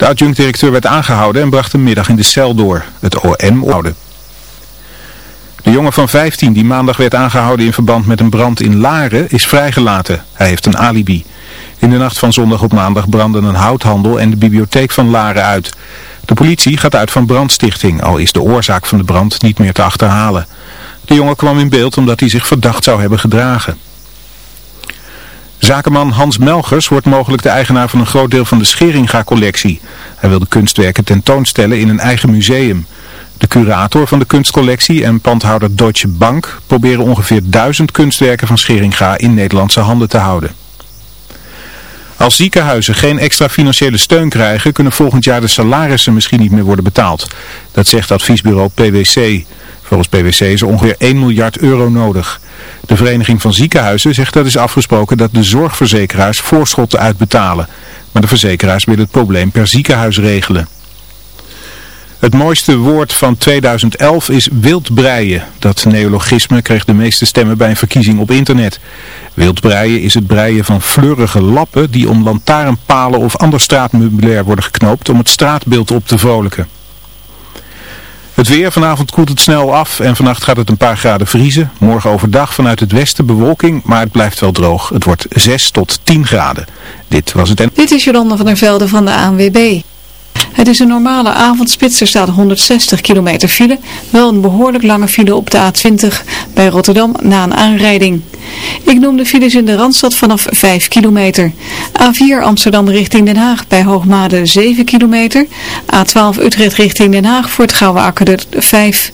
De adjunct-directeur werd aangehouden en bracht een middag in de cel door. Het OM houden. De jongen van 15 die maandag werd aangehouden in verband met een brand in Laren is vrijgelaten. Hij heeft een alibi. In de nacht van zondag op maandag brandden een houthandel en de bibliotheek van Laren uit. De politie gaat uit van brandstichting, al is de oorzaak van de brand niet meer te achterhalen. De jongen kwam in beeld omdat hij zich verdacht zou hebben gedragen. Zakenman Hans Melgers wordt mogelijk de eigenaar van een groot deel van de Scheringa-collectie. Hij wil de kunstwerken tentoonstellen in een eigen museum. De curator van de kunstcollectie en pandhouder Deutsche Bank proberen ongeveer duizend kunstwerken van Scheringa in Nederlandse handen te houden. Als ziekenhuizen geen extra financiële steun krijgen, kunnen volgend jaar de salarissen misschien niet meer worden betaald. Dat zegt adviesbureau PwC. Volgens PwC is er ongeveer 1 miljard euro nodig. De Vereniging van Ziekenhuizen zegt dat is afgesproken dat de zorgverzekeraars voorschotten uitbetalen. Maar de verzekeraars willen het probleem per ziekenhuis regelen. Het mooiste woord van 2011 is wildbreien. Dat neologisme kreeg de meeste stemmen bij een verkiezing op internet. Wildbreien is het breien van fleurige lappen die om lantaarnpalen of ander straatmeubilair worden geknoopt om het straatbeeld op te vrolijken. Het weer, vanavond koelt het snel af en vannacht gaat het een paar graden vriezen. Morgen overdag vanuit het westen bewolking, maar het blijft wel droog. Het wordt 6 tot 10 graden. Dit was het en... Dit is Jolanda van der Velde van de ANWB. Het is een normale avondspits. Er staat 160 kilometer file. Wel een behoorlijk lange file op de A20 bij Rotterdam na een aanrijding. Ik noem de files in de Randstad vanaf 5 kilometer. A4 Amsterdam richting Den Haag bij Hoogmade 7 kilometer. A12 Utrecht richting Den Haag voor het Gouwe Akkerde 5.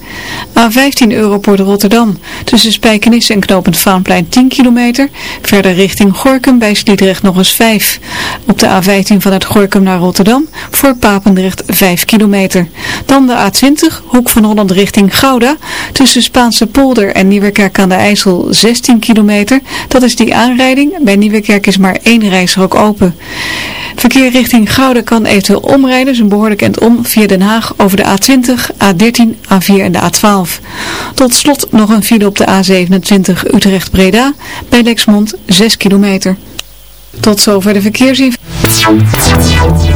A15 Europort Rotterdam tussen Spijkenisse en Knopend Vaanplein 10 kilometer. Verder richting Gorkum bij Sliedrecht nog eens 5. Op de A15 vanuit Gorkum naar Rotterdam voor Papendrecht 5 kilometer. Dan de A20 Hoek van Holland richting Gouda tussen Spaanse polder en Nieuwekerk aan de IJssel 16 kilometer dat is die aanrijding. Bij Nieuwekerk is maar één rijstrook open. Verkeer richting Gouden kan eventueel omrijden, een behoorlijk end om, via Den Haag over de A20, A13, A4 en de A12. Tot slot nog een file op de A27 Utrecht-Breda, bij Lexmond 6 kilometer. Tot zover de verkeersinformatie.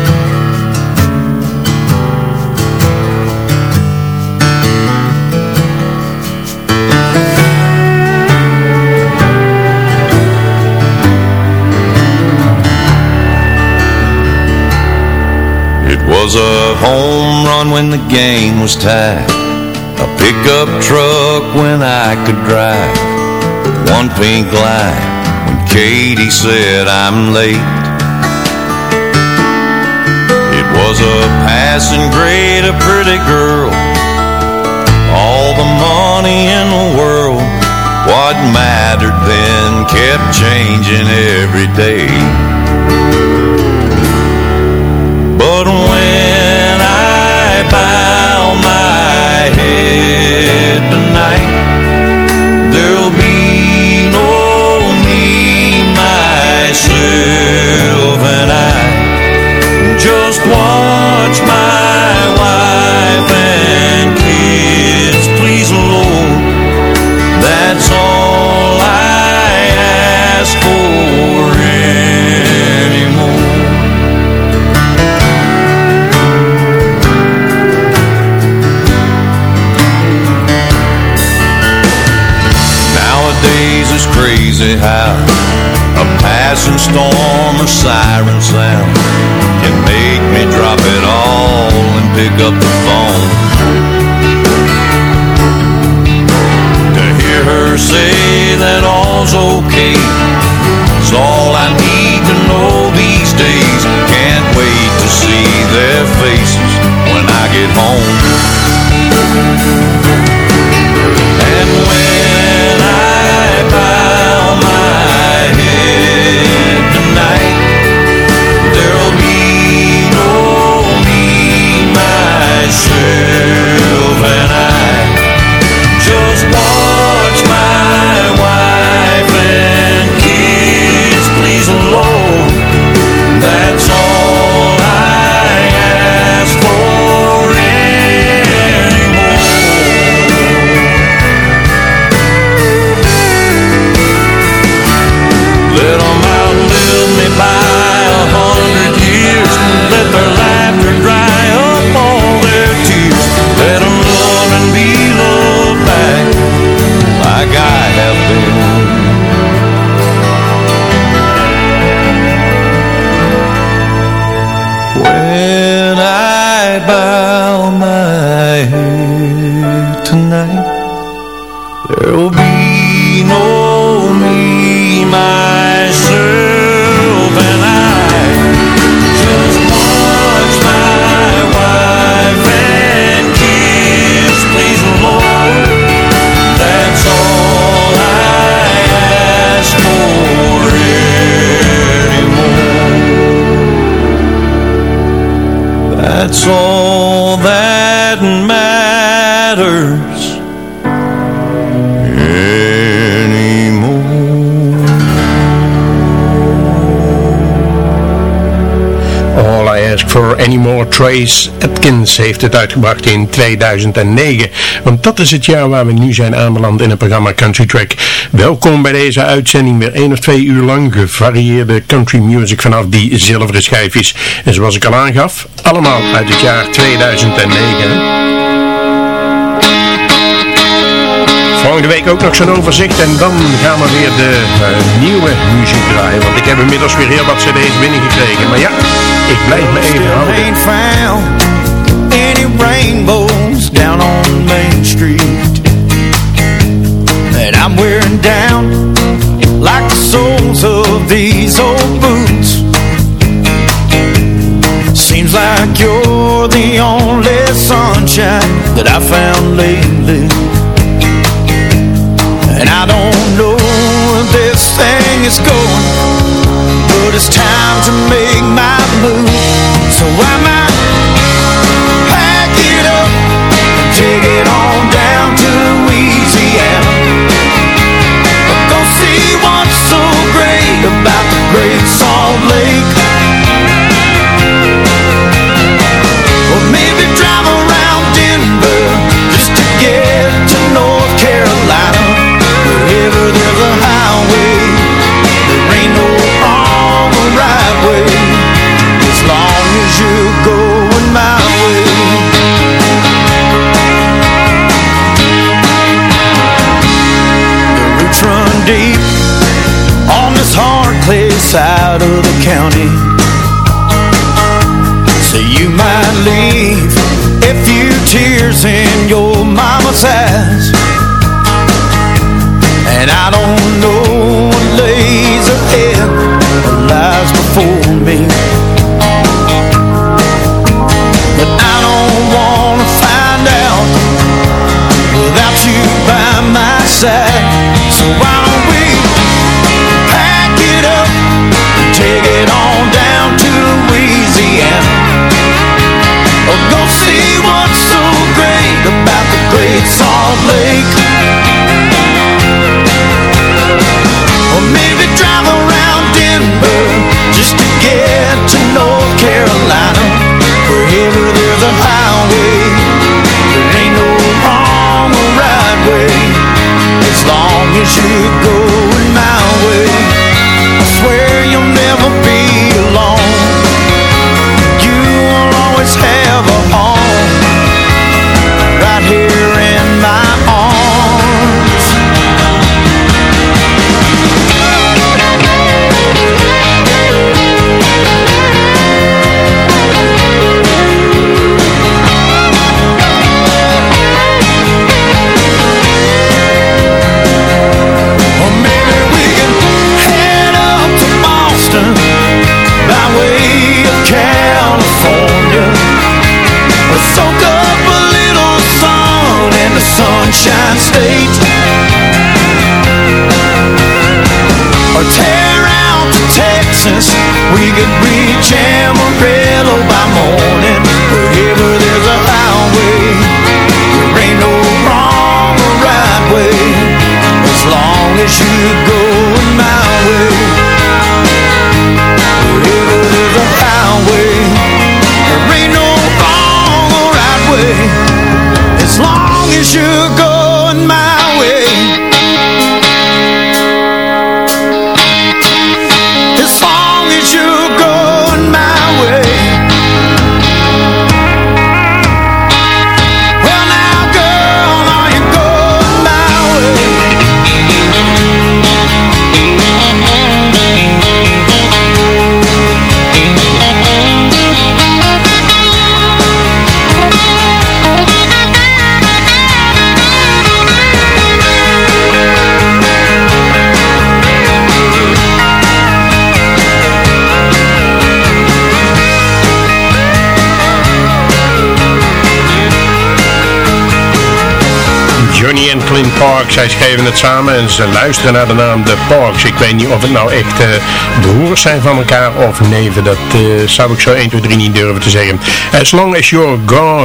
Was a home run when the game was tied. A pickup truck when I could drive. One pink line when Katie said I'm late. It was a passing grade, a pretty girl. All the money in the world What mattered then kept changing every day midnight crazy how a passing storm or siren sound can make me drop it all and pick up the phone. To hear her say that all's okay is all I need to know these days. Can't wait to see their faces when I get home. Anymore Trace Atkins heeft het uitgebracht in 2009. Want dat is het jaar waar we nu zijn aanbeland in het programma Country Track. Welkom bij deze uitzending weer één of twee uur lang gevarieerde country music vanaf die zilveren schijfjes. En zoals ik al aangaf, allemaal uit het jaar 2009. Volgende week ook nog zo'n overzicht en dan gaan we weer de eh, nieuwe muziek draaien. Want ik heb inmiddels weer heel wat cd's binnengekregen. Maar ja, ik blijf me even houden. found any rainbows down on Main Street. And I'm wearing down like the soles of these old boots. Seems like you're the only sunshine that I found lately. And I don't know where this thing is going, but it's time to make my move. So I might pack it up and take it on this hard clay side of the county. So you might leave a few tears in your mama's eyes. And I don't know what lays ahead or lies before me. But I don't wanna find out without you by my side. So why don't we Parks. Zij schreven het samen en ze luisteren naar de naam de Parks. Ik weet niet of het nou echt eh, uh, broers zijn van elkaar of neven. Dat eh, zou ik zo 1, 2, 3 niet durven te zeggen. As Long As You're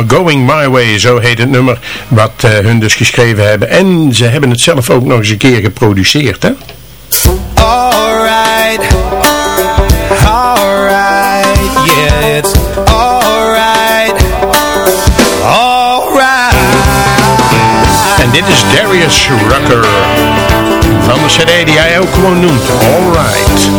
Going My Way, zo heet het nummer wat eh, hun dus geschreven hebben. En ze hebben het zelf ook nog eens een keer geproduceerd, hè? Oh, oh, Darius Rucker. Van de cd die hij ook gewoon noemt. Alright.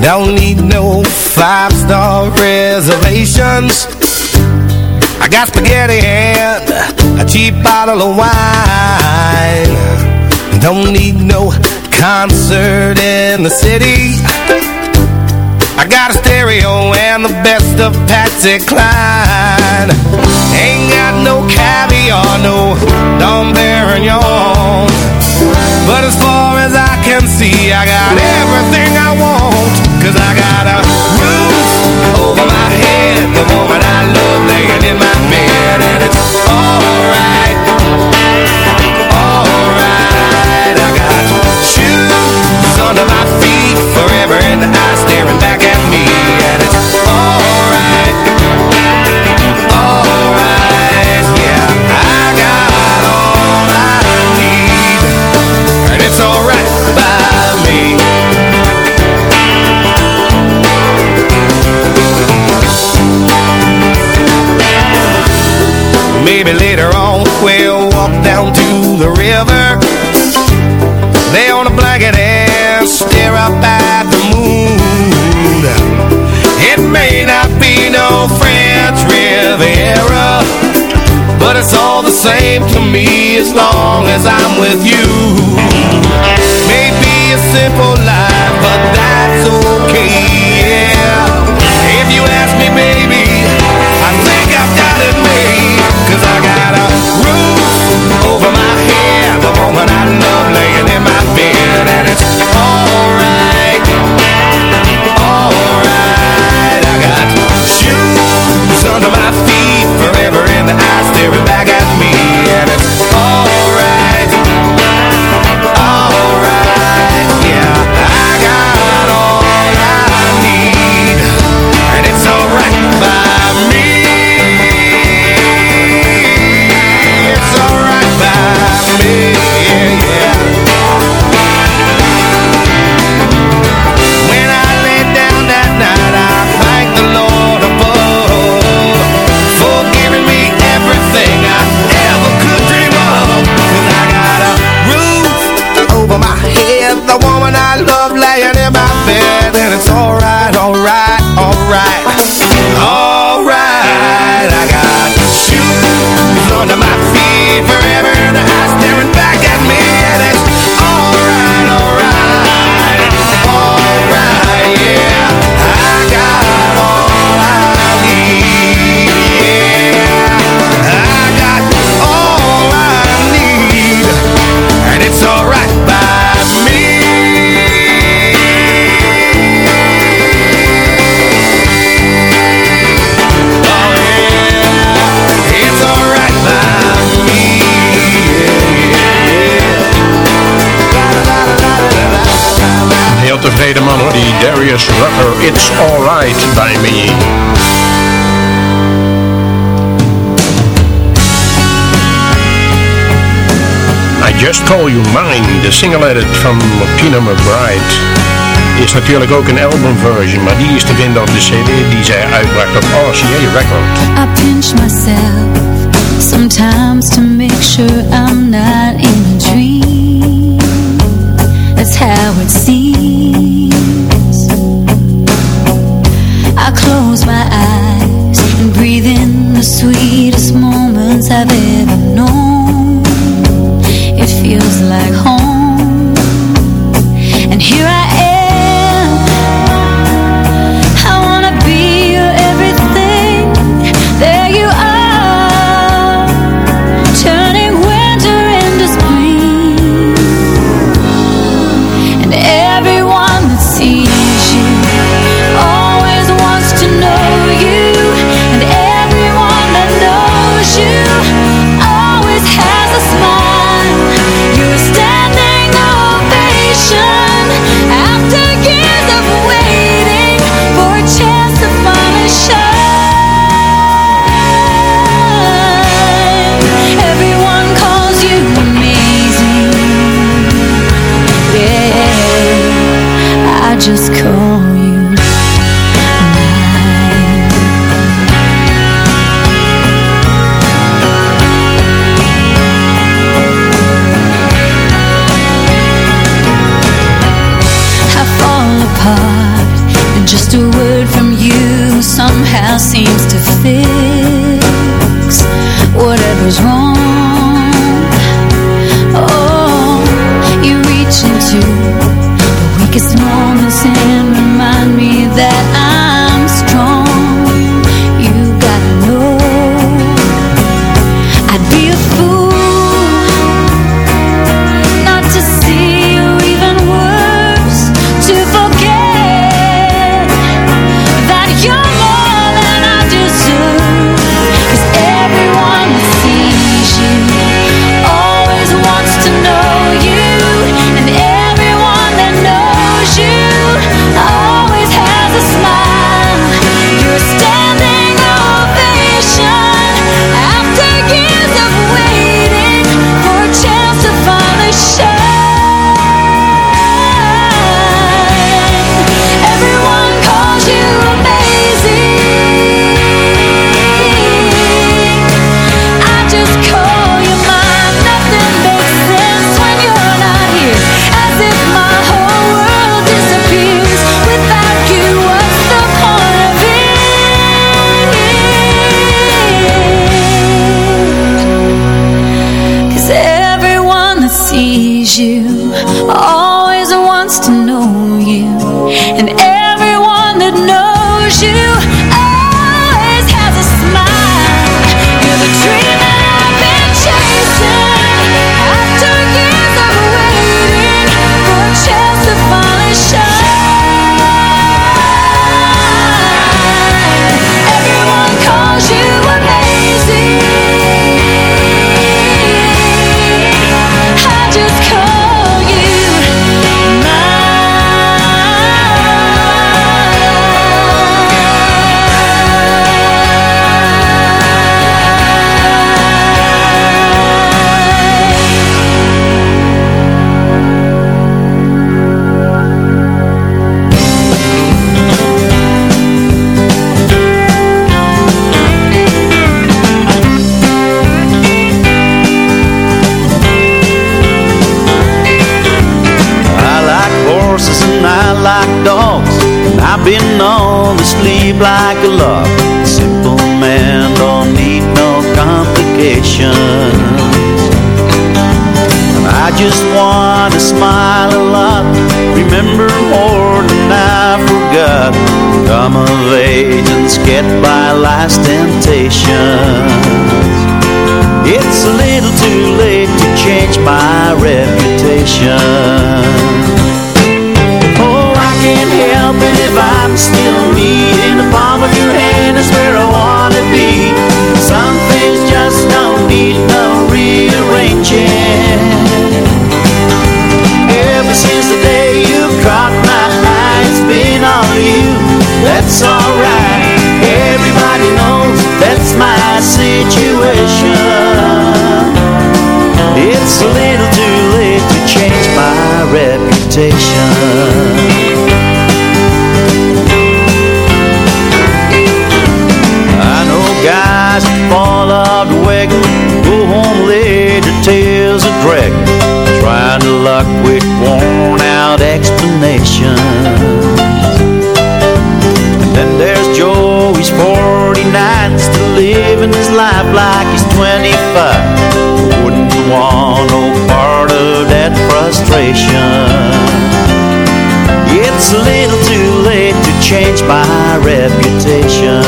Don't need no five-star reservations. I got spaghetti and a cheap bottle of wine. Don't need no concert in the city. I got a stereo and the best the of Patsy Cline. Ain't got no caviar, no Dom Perignon. But as far as I can see, I got it. It's Alright by Me. I Just Call You Mine, The single edit from Tina McBride. Is natuurlijk ook een albumversion, maar die is te vinden op de CD die zij uitbracht op RCA Record. I pinch myself sometimes to make sure I'm not in saber. Reputation. I know guys that fall wagon, go home tails trying to luck with worn out explanations. And then there's he's 49, still living his life like he's 25. Wouldn't want no part that frustration. It's a little too late to change my reputation.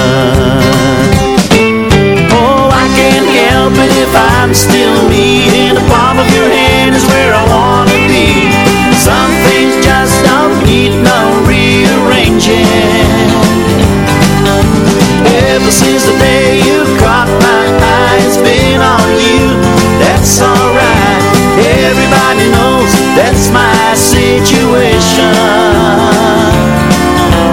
Oh, I can't help it if I'm still me. In the palm of your hand is where I wanna be. Some things just don't need no rearranging. Ever since the day you caught my eye, it's been on you. That's alright. That's my situation.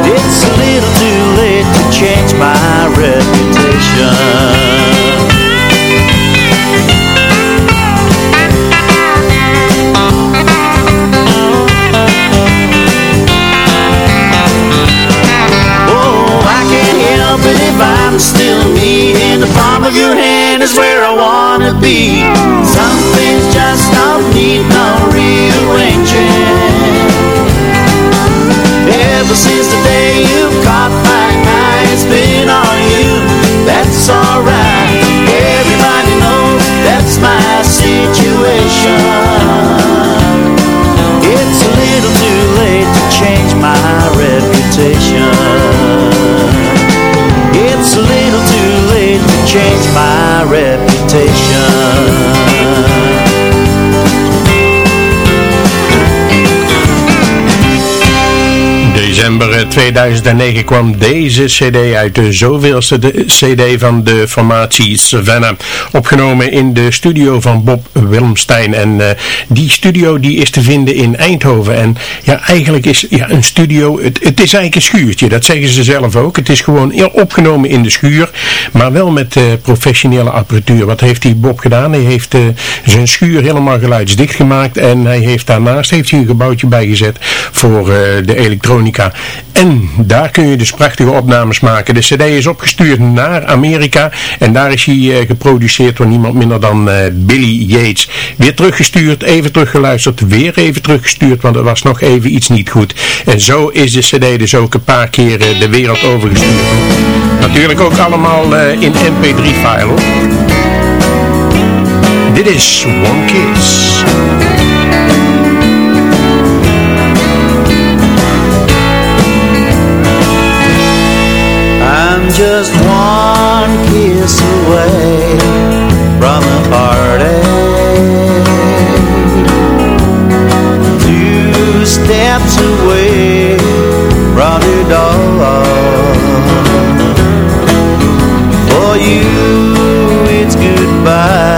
It's a little too late to change my reputation. Oh, I can't help it if I'm still me. In the palm of your hand is where I wanna be. Some don't need no rearranging. 2009 kwam deze cd uit, de zoveelste cd van de formatie Savannah. Opgenomen in de studio van Bob Wilmstein. En eh, die studio die is te vinden in Eindhoven. En ja, eigenlijk is ja, een studio, het, het is eigenlijk een schuurtje. Dat zeggen ze zelf ook. Het is gewoon opgenomen in de schuur. Maar wel met eh, professionele apparatuur. Wat heeft die Bob gedaan? Hij heeft eh, zijn schuur helemaal geluidsdicht gemaakt. En hij heeft daarnaast heeft hij een gebouwtje bijgezet voor de elektronica. Daar kun je dus prachtige opnames maken. De cd is opgestuurd naar Amerika. En daar is hij eh, geproduceerd door niemand minder dan eh, Billy Yates. Weer teruggestuurd, even teruggeluisterd, weer even teruggestuurd. Want er was nog even iets niet goed. En zo is de cd dus ook een paar keer eh, de wereld overgestuurd. Natuurlijk ook allemaal in mp3-file. Dit is One Kiss. Just one kiss away from a heartache. Two steps away from your door. For you, it's goodbye,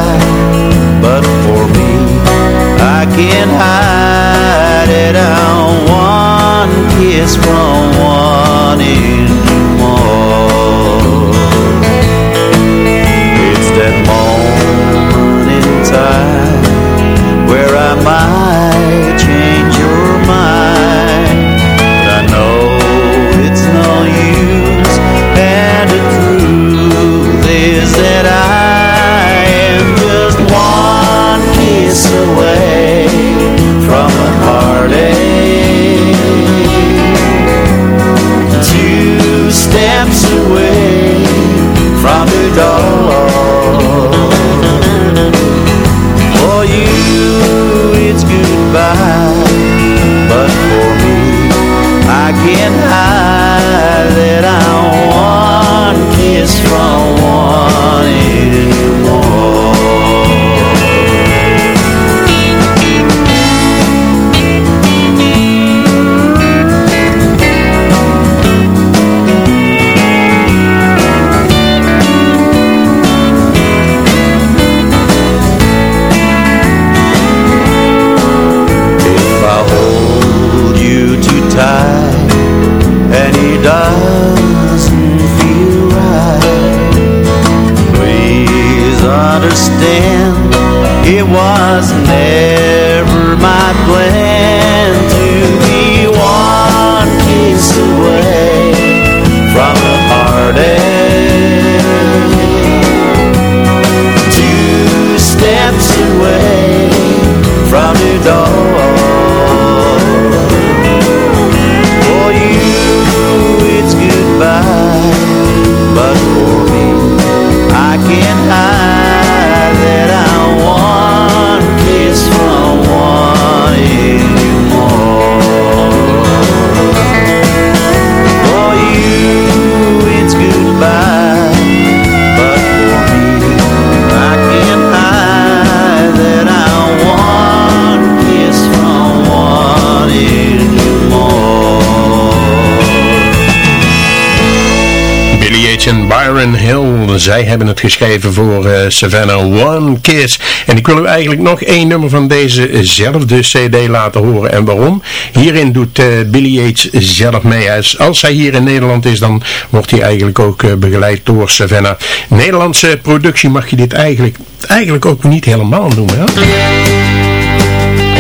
zij hebben het geschreven voor eh, Savannah One Kiss. En ik wil u eigenlijk nog één nummer van dezezelfde cd laten horen. En waarom? Hierin doet eh, Billy Yates zelf mee. Als, als hij hier in Nederland is, dan wordt hij eigenlijk ook eh, begeleid door Savannah. Nederlandse productie mag je dit eigenlijk, eigenlijk ook niet helemaal noemen. Hè?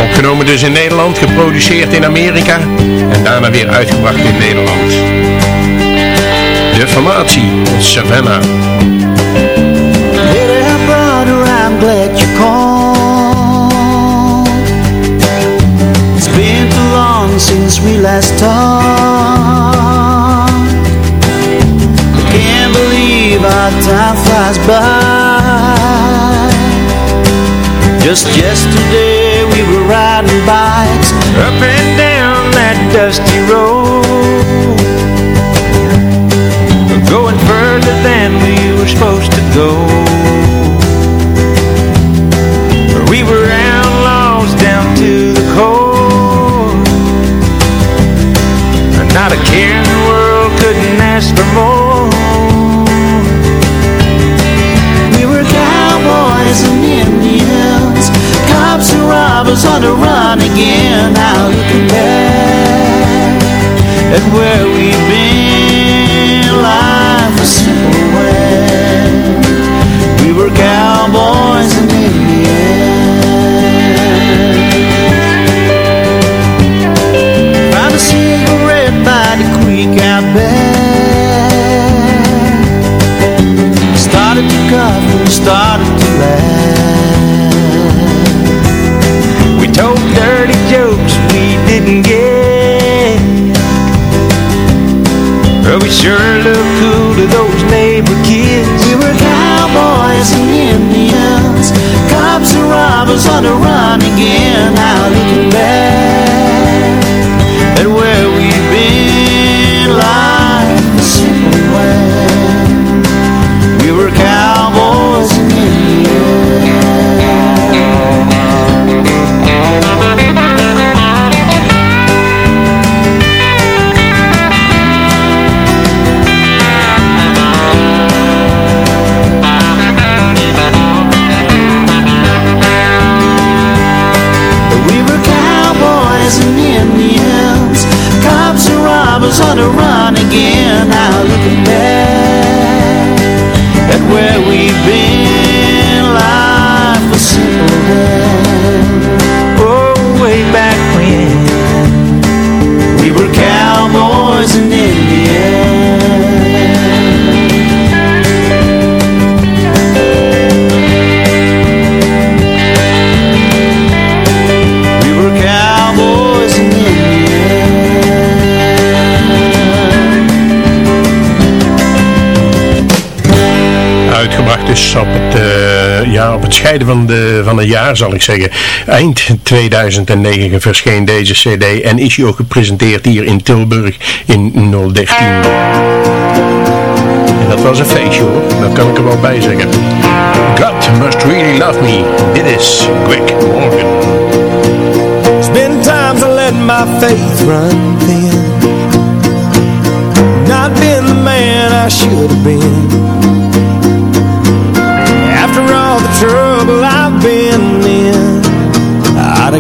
Opgenomen dus in Nederland, geproduceerd in Amerika en daarna weer uitgebracht in Nederland. De formatie Savannah. Little brother, I'm glad you called. It's been too long since we last talked. I can't believe how time flies by. Just yesterday we were riding bikes up and down that dusty road. Go. We were outlaws down to the core. Not a care in the world, couldn't ask for more. We were cowboys and Indians, cops and robbers on the run again. Now looking back at where we've been, life was simple dus op het, eh, ja, op het scheiden van, de, van een jaar zal ik zeggen. Eind 2009 verscheen deze cd en is hij ook gepresenteerd hier in Tilburg in 013. En dat was een feestje hoor, dat kan ik er wel bij zeggen. God must really love me. Dit is Greg Morgan. There's been times I let my faith run thin Not been the man I should have been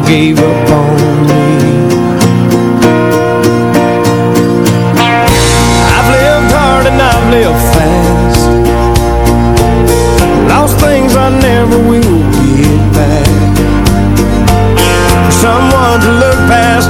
gave up on me. I've lived hard and I've lived fast. Lost things I never will get back. Someone to look past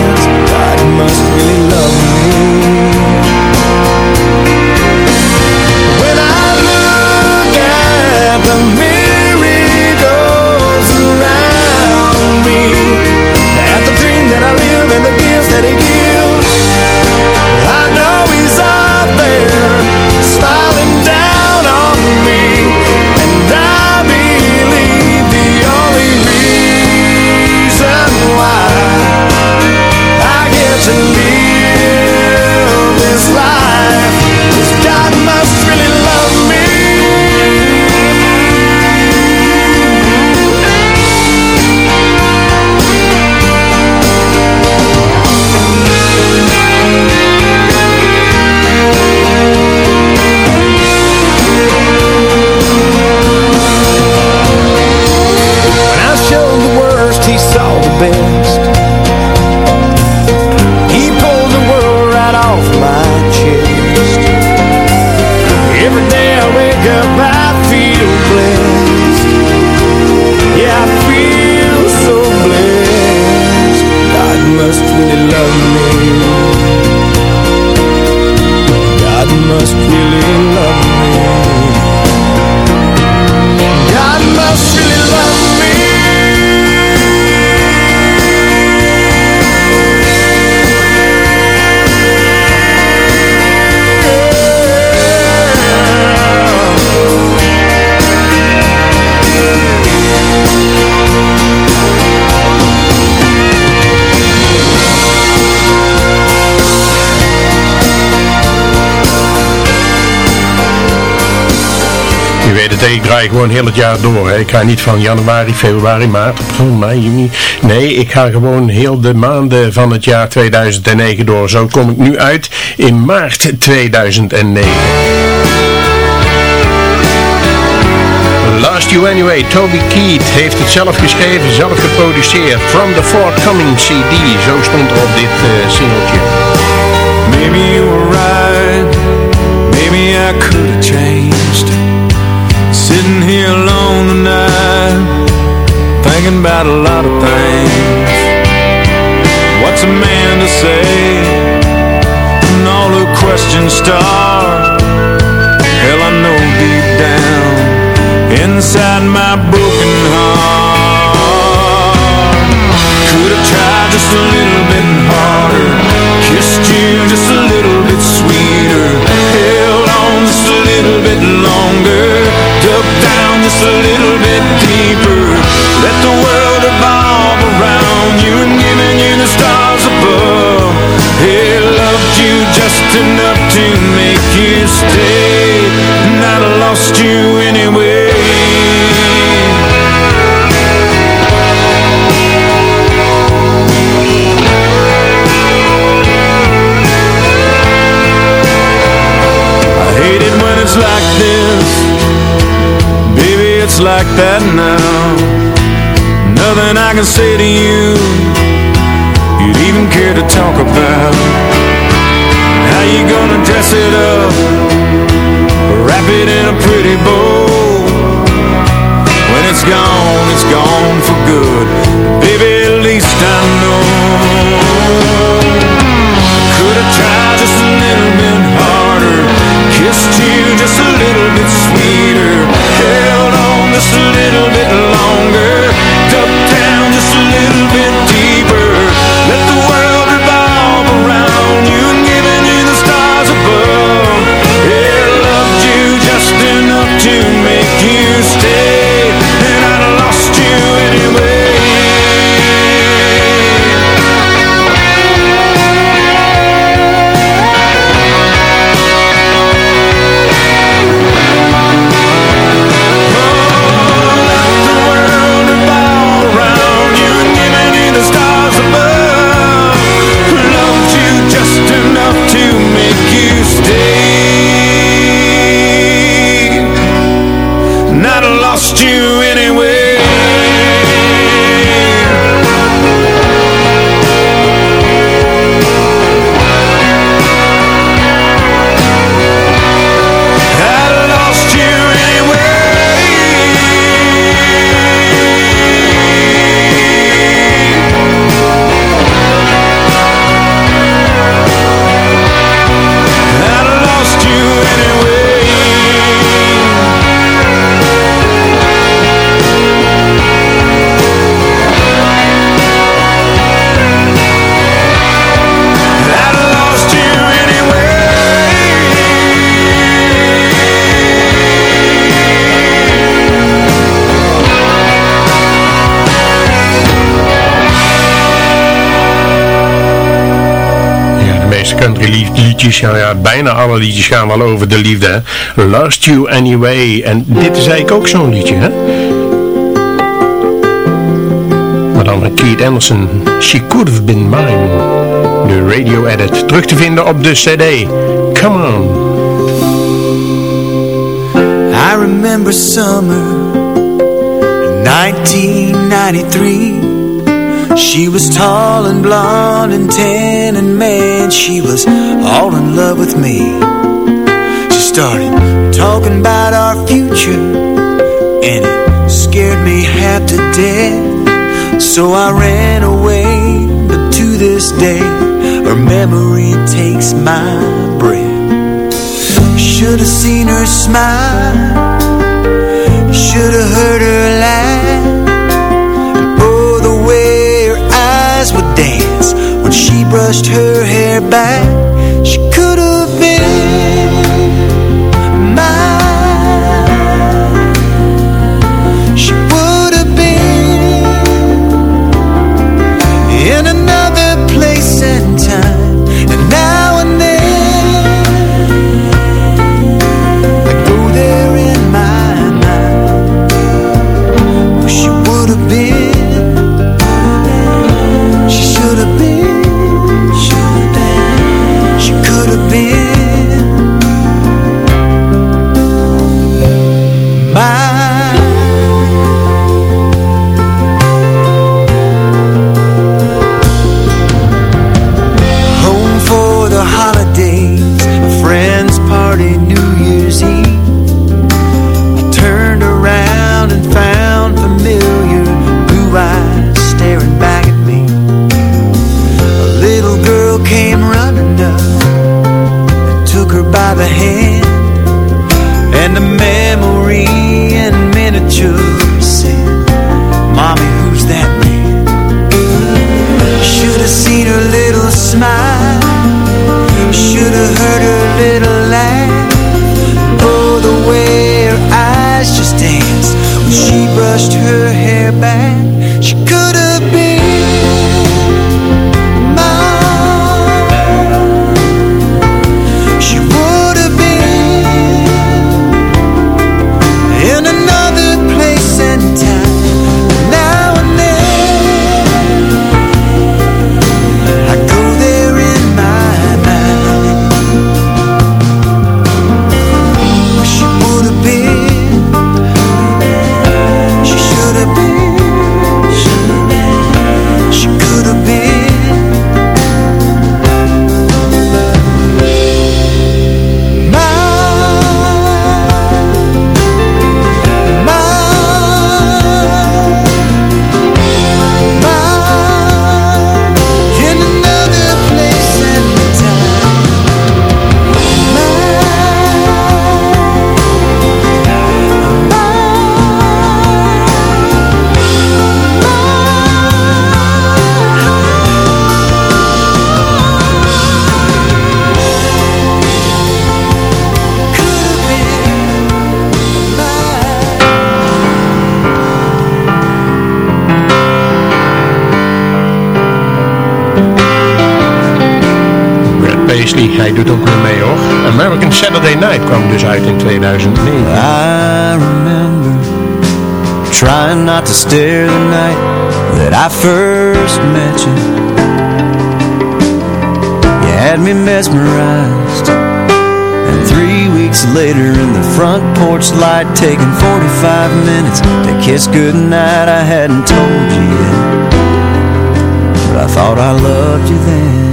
Je weet het, ik draai gewoon heel het jaar door. Hè. Ik ga niet van januari, februari, maart, april, mei, juni. Nee, ik ga gewoon heel de maanden van het jaar 2009 door. Zo kom ik nu uit in maart 2009. Last You Anyway, Toby Keith heeft het zelf geschreven, zelf geproduceerd. From the Forthcoming CD, zo stond er op dit uh, singeltje. Maybe you were right, maybe I could have changed. Sitting here alone tonight, thinking about a lot of things. What's a man to say when all the questions start? Hell, I know deep down inside my broken heart. Could have tried just a little bit harder, a little bit deeper. Let the world revolve around you and giving you the stars above. Hey, loved you just enough to make you stay, and I lost you anyway. Like that now. Nothing I can say to you You'd even care to talk about. How you gonna dress it up? Wrap it in a pretty bow. When it's gone, it's gone for good. Baby, at least I know liedjes, ja, ja, bijna alle liedjes gaan wel over de liefde. Hè? Lost You Anyway. En dit is eigenlijk ook zo'n liedje, hè? Maar dan met Keith Anderson. She Could Have Been Mine. De radio edit. Terug te vinden op de cd. Come on. I remember summer 1993 She was tall and blonde and tan and man, she was all in love with me. She started talking about our future, and it scared me half to death. So I ran away, but to this day, her memory takes my breath. Should have seen her smile, should have heard her laugh. Brushed her hair back. She could have been back. Trying not to stare the night that I first met you. You had me mesmerized. And three weeks later in the front porch light, taking 45 minutes to kiss goodnight, I hadn't told you yet. But I thought I loved you then.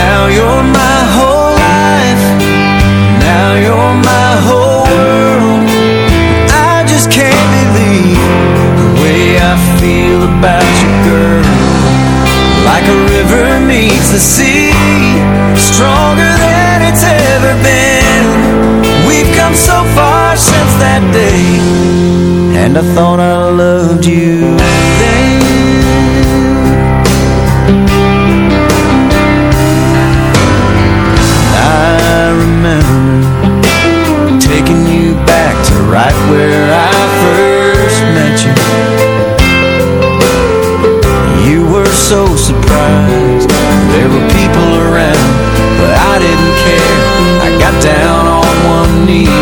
Now you're my whole life. Now you're my whole about you, girl. Like a river meets the sea, stronger than it's ever been. We've come so far since that day, and I thought I loved you then. I remember taking you back to right where I first met you. You I didn't care. I got down on one knee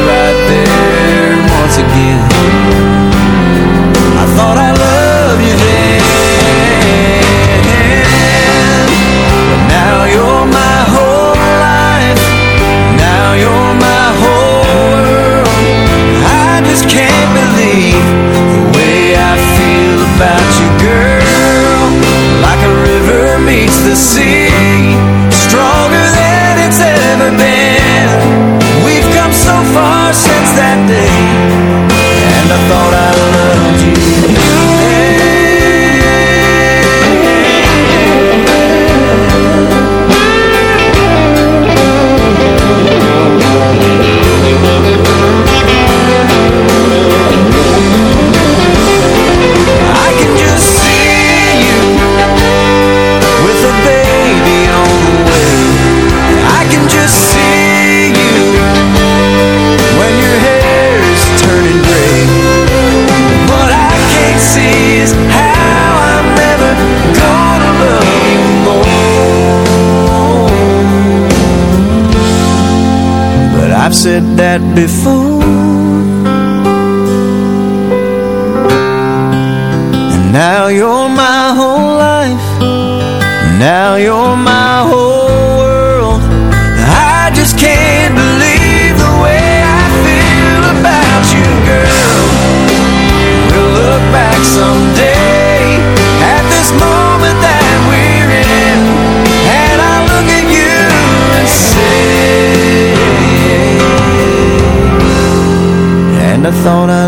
that before. And now you're my whole life. Now you're my thought I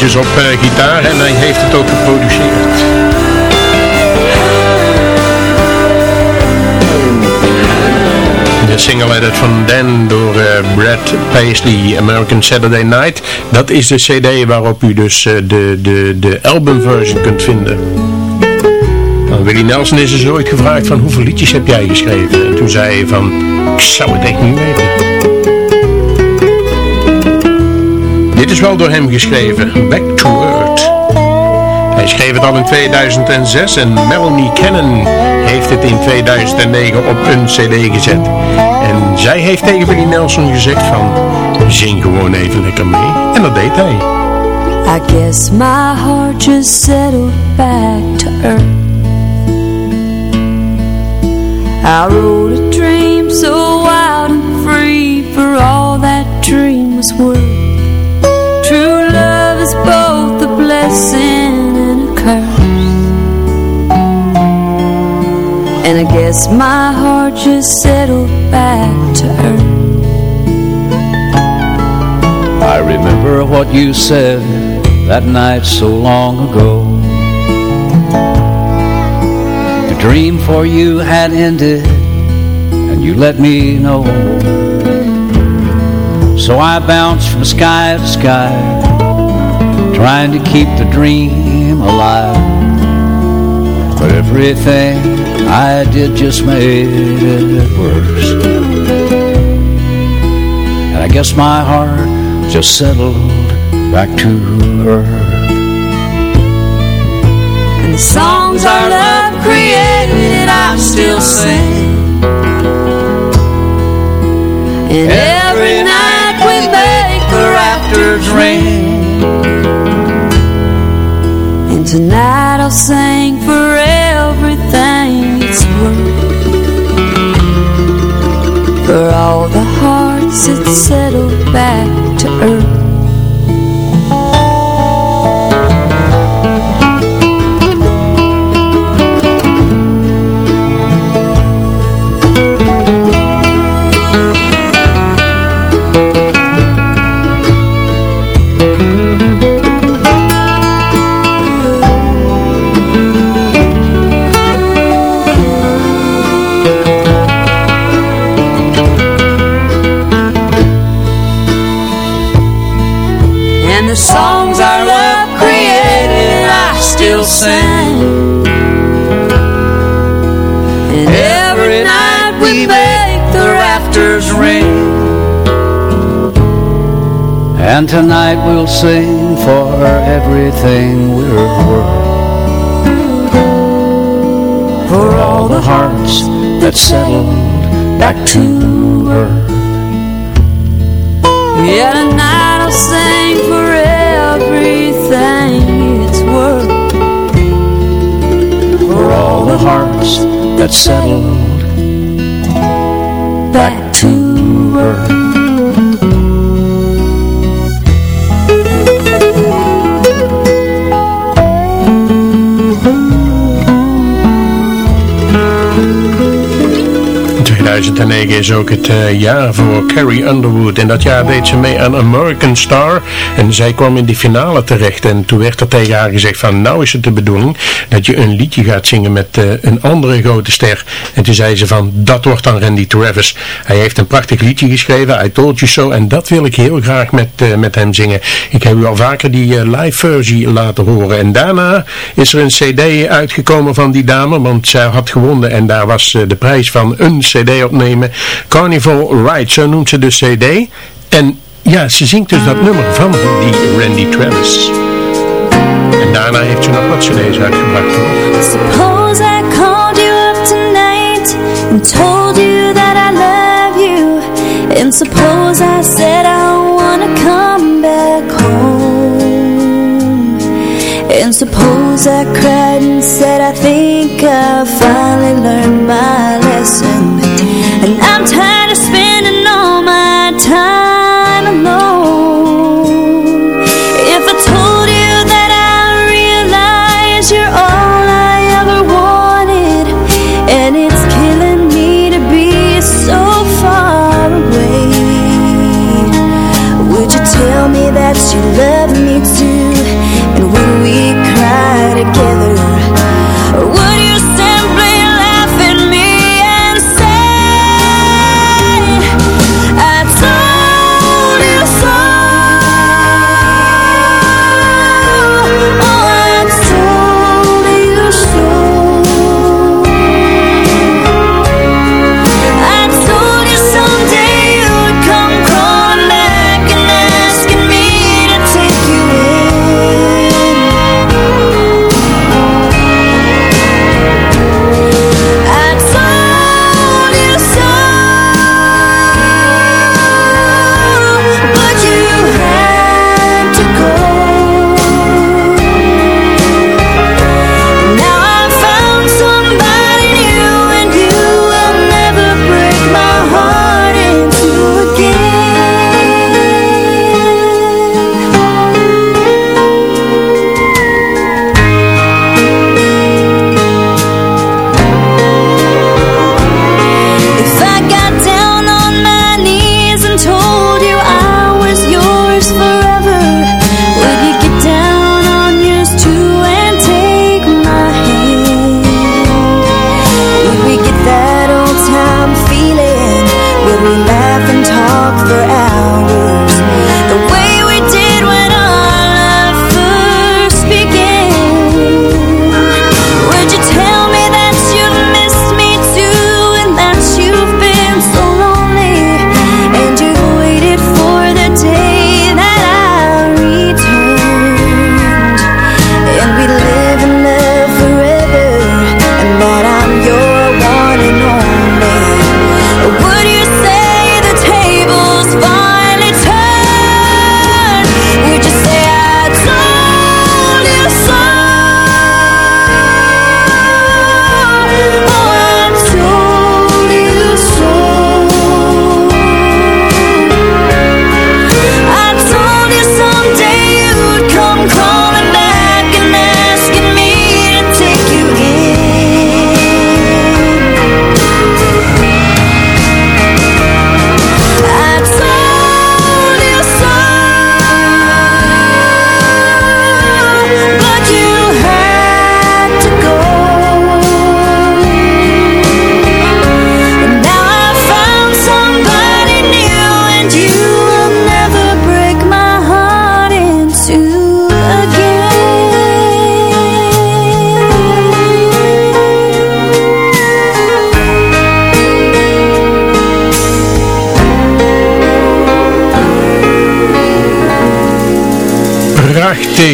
Op eh, gitaar en hij heeft het ook geproduceerd. De single edit van Dan door eh, Brad Paisley, American Saturday Night. Dat is de cd waarop u dus eh, de, de, de albumversion kunt vinden. Nou, Willie Nelson is dus ooit gevraagd van hoeveel liedjes heb jij geschreven? En toen zei hij van, ik zou het echt niet weten. Dit is wel door hem geschreven, Back to Earth. Hij schreef het al in 2006 en Melanie Cannon heeft het in 2009 op een cd gezet. En zij heeft tegen Willie Nelson gezegd van, zing gewoon even lekker mee. En dat deed hij. I guess my heart just settled back to earth. I wrote a dream so wild and free for all that dream was. Guess my heart just settled back to earth. I remember what you said that night so long ago. The dream for you had ended, and you let me know. So I bounced from sky to sky, trying to keep the dream alive. But everything I did just made it worse. And I guess my heart just settled back to earth. And the songs our love created, I still sing. And every night we make the rafters ring. And tonight I'll sing hearts that settled back to earth. And tonight we'll sing for everything we're worth. For all the hearts that settled back to earth. Yet a night I'll sing for everything it's worth. For all the hearts that settled 2009 is ook het eh, jaar voor Carrie Underwood. En dat jaar deed ze mee aan American Star. En zij kwam in die finale terecht. En toen werd er tegen haar gezegd van nou is het de bedoeling dat je een liedje gaat zingen met eh, een andere grote ster. En toen zei ze van dat wordt dan Randy Travis. Hij heeft een prachtig liedje geschreven, I Told You So. En dat wil ik heel graag met, eh, met hem zingen. Ik heb u al vaker die live versie laten horen. En daarna is er een cd uitgekomen van die dame. Want zij had gewonnen en daar was de prijs van een cd opnemen. Carnival Ride, zo noemt ze de cd. En ja, ze zingt dus dat nummer van die Randy Travis. En daarna heeft ze nog wat cd's uitgebracht hoor. Suppose I called you up tonight and told you that I love you. And suppose I said I wanna come back home. And suppose I cried and said I think I finally learned my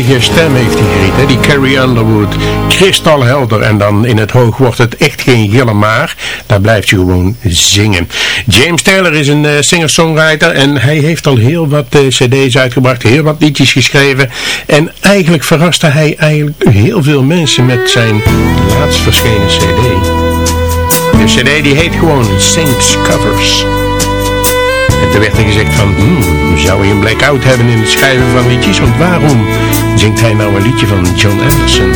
Prachtige stem heeft hij, Griet, hè? die Carrie Underwood. kristalhelder. En dan in het hoog wordt het echt geen gillen maar. Daar blijft je gewoon zingen. James Taylor is een uh, singer-songwriter en hij heeft al heel wat uh, cd's uitgebracht, heel wat liedjes geschreven. En eigenlijk verraste hij eigenlijk heel veel mensen met zijn laatst verschenen cd. De cd die heet gewoon Sings Covers. Toen werd er gezegd van, hmm, zou hij een blackout hebben in het schrijven van liedjes? Want waarom zingt hij nou een liedje van John Anderson?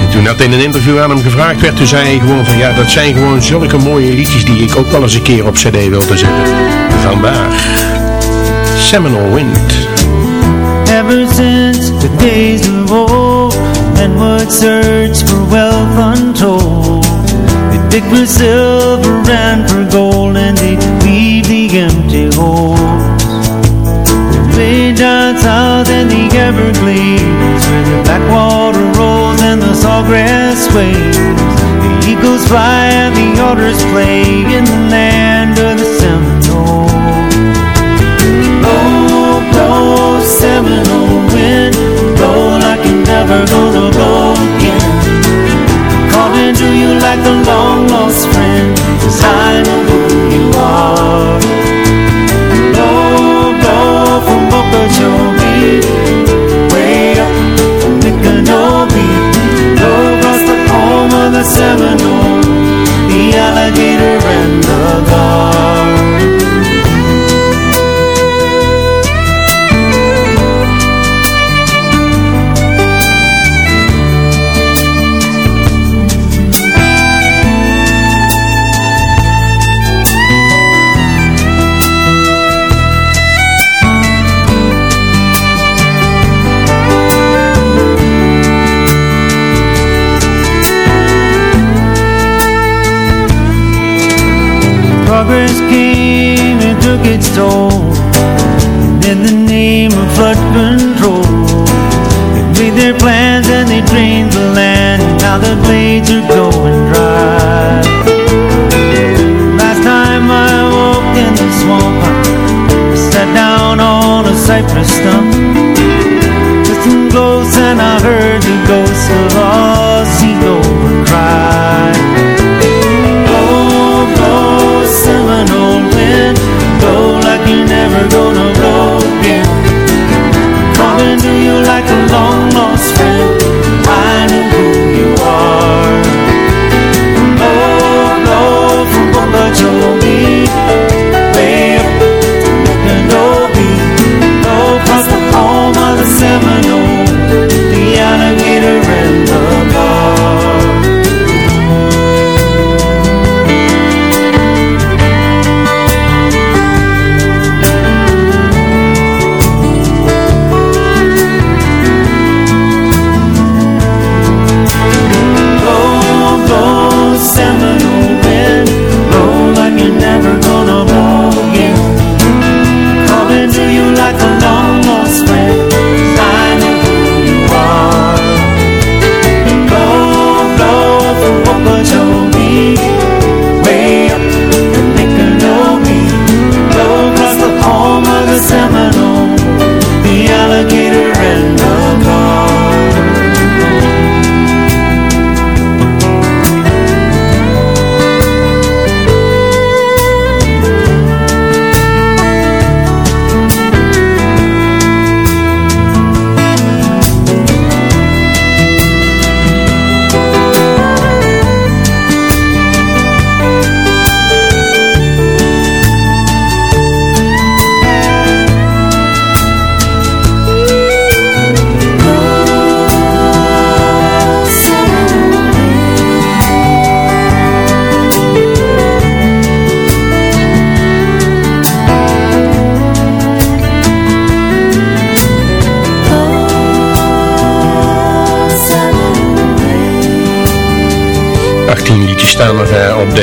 En toen dat in een interview aan hem gevraagd werd, toen zei hij gewoon van, ja, dat zijn gewoon zulke mooie liedjes die ik ook wel eens een keer op cd wilde zetten. Vandaar Seminole Wind. Ever since the days of old, men would search for wealth untold. Dig for silver and for gold and they leave the empty holes. Way down south in the Everglades Where the backwater rolls and the sawgrass waves The eagles fly and the otters play In the land of the Seminole. Oh, blow, blow, Seminole wind Blow like you're never gonna blow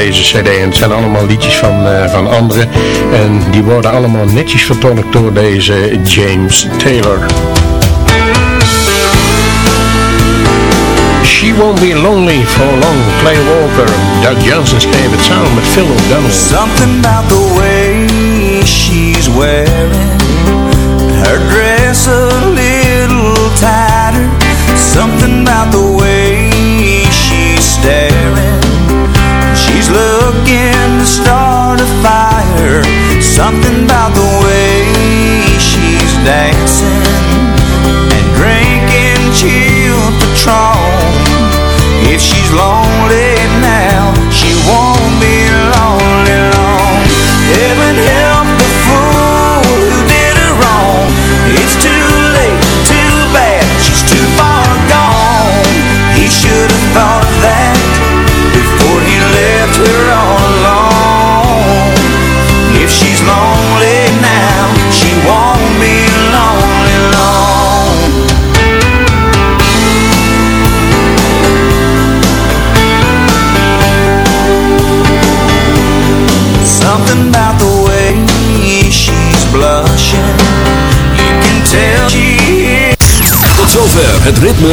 deze cd en het zijn allemaal liedjes van, eh, van anderen. En die worden allemaal netjes vertolkt door deze James Taylor. She Won't Be Lonely for Long, Clay Walker. Doug Johnson schreef het samen met Phil O'Donnell. Something about the way she's wearing her dress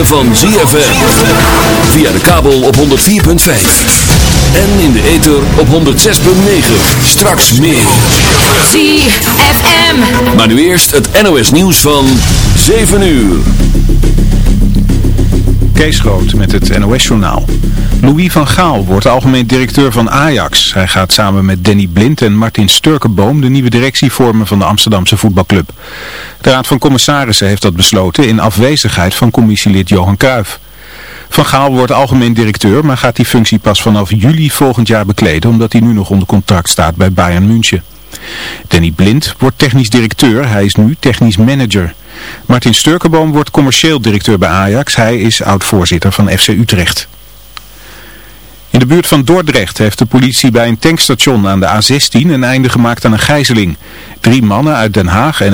ritme van ZFM. Via de kabel op 104.5. En in de ether op 106.9. Straks meer. ZFM. Maar nu eerst het NOS nieuws van 7 uur. Kees Groot met het NOS-journaal. Louis van Gaal wordt algemeen directeur van Ajax. Hij gaat samen met Danny Blind en Martin Sturkenboom de nieuwe directie vormen van de Amsterdamse voetbalclub. De Raad van Commissarissen heeft dat besloten in afwezigheid van commissielid Johan Cruijff. Van Gaal wordt algemeen directeur, maar gaat die functie pas vanaf juli volgend jaar bekleden, omdat hij nu nog onder contract staat bij Bayern München. Danny Blind wordt technisch directeur, hij is nu technisch manager. Martin Sturkenboom wordt commercieel directeur bij Ajax, hij is oud-voorzitter van FC Utrecht. In de buurt van Dordrecht heeft de politie bij een tankstation aan de A16 een einde gemaakt aan een gijzeling. Drie mannen uit Den Haag en